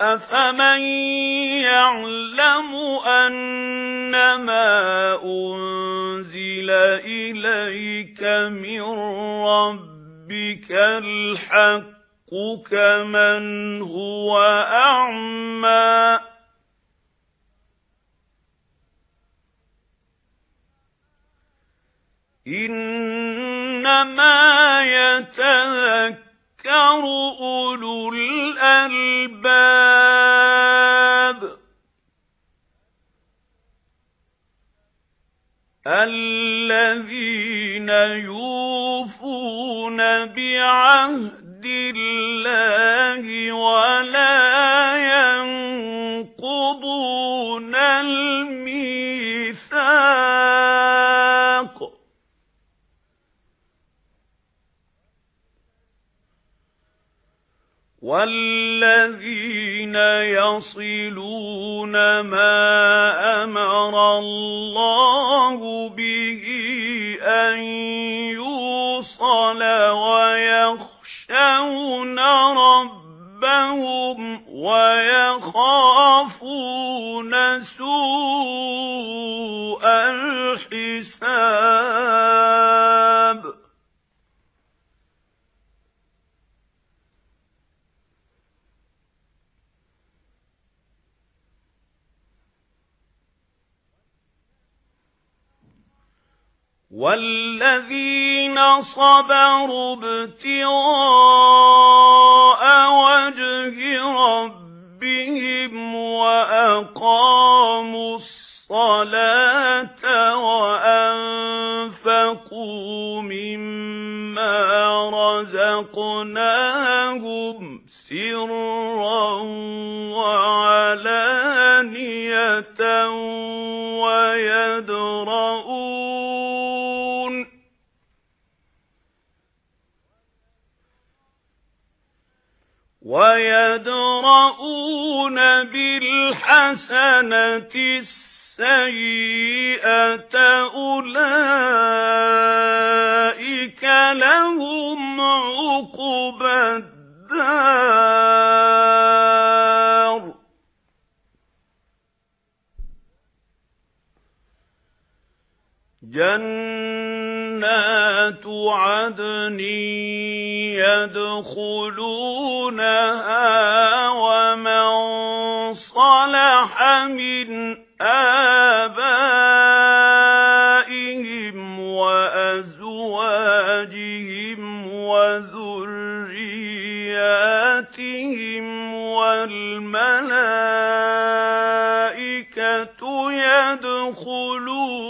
أَفَمَن يَعْلَمُ أَنَّمَا أُنزِلَ إِلَيْكَ مِن رَّبِّكَ الْحَقُّ كَمَن هُوَ أَعْمَى إِنَّمَا يَتَذَكَّرُ أُولُو الْأَلْبَابِ الَّذِينَ يُوفُونَ بِعَهْدِ اللَّهِ وَلَا وَالَّذِينَ يَصِلُونَ مَا أَمَرَ اللَّهُ بِهِ أَن يُوصَلَ وَيَخْشَوْنَ رَبَّهُمْ وَيَخَافُونَ سُوءَ الْحِسَابِ وَالَّذِينَ صَبَرُوا ابْتِغَاءَ وَجْهِ رَبِّهِمْ وَأَقَامُوا الصَّلَاةَ وَأَنفَقُوا مِمَّا رَزَقْنَاهُمْ سِرًّا وَعَلَانِيَةً وَيَدْرَءُونَ بِالْحَسَنَةِ السَّيِّئَةَ أُولَئِكَ لَهُمْ عُقْبَى الدَّارِ. جَنَّاتُ عَدْنٍ يَدْخُلُونَهَا وَمَن صَلَحَ مِنْ آبَائِهِمْ وَأَزْوَاجِهِمْ وَذُرِّيَّاتِهِمْ وَالْمَلَائِكَةُ يَدْخُلُونَ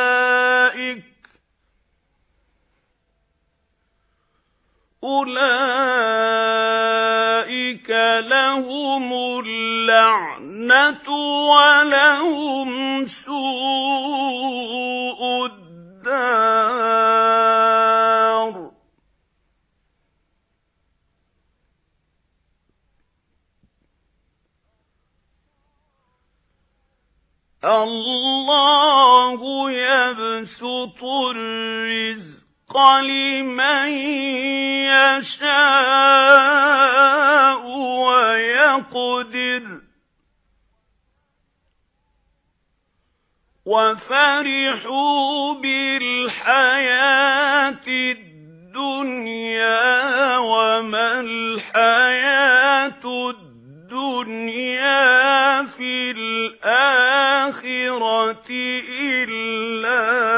أُولَئِكَ لَهُمُ اللَّعْنَةُ وَلَهُمْ سُوءُ الدَّارِ. اللَّهُ يَبْسُطُ الرِّزْقَ لِمَن يَشَاءُ وَيَقْدِرُ. وَفَرِحُوا بِالْحَيَاةِ الْحَيَاةِ الدُّنْيَا وَمَا الْحَيَاةُ الدُّنْيَا فِي الْآخِرَةِ إِلَّا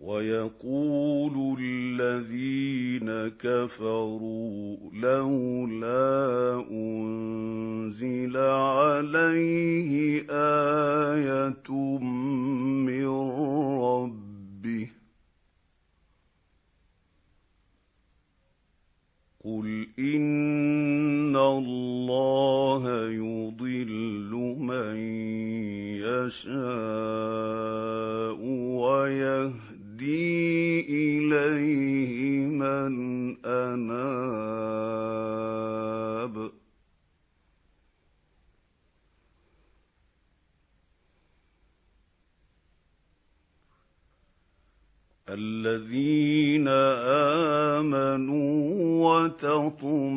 وَيَقُولُ الَّذِينَ كَفَرُوا لَوْلَا أُنْزِلَ عَلَيْهِ آيَةٌ مِّن رَّبِّهِ قُلْ إِنَّ اللَّهَ يُضِلُّ مَن يَشَاءُ الَّذِينَ آمَنُوا وَتَطْمَئِنُّ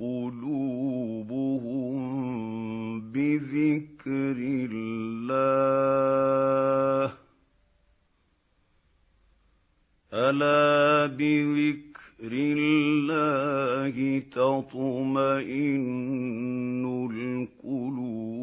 قُلُوبُهُم بِذِكْرِ اللَّهِ ۗ. أَلَا بِذِكْرِ اللَّهِ تَطْمَئِنُّ الْقُلُوبُ؟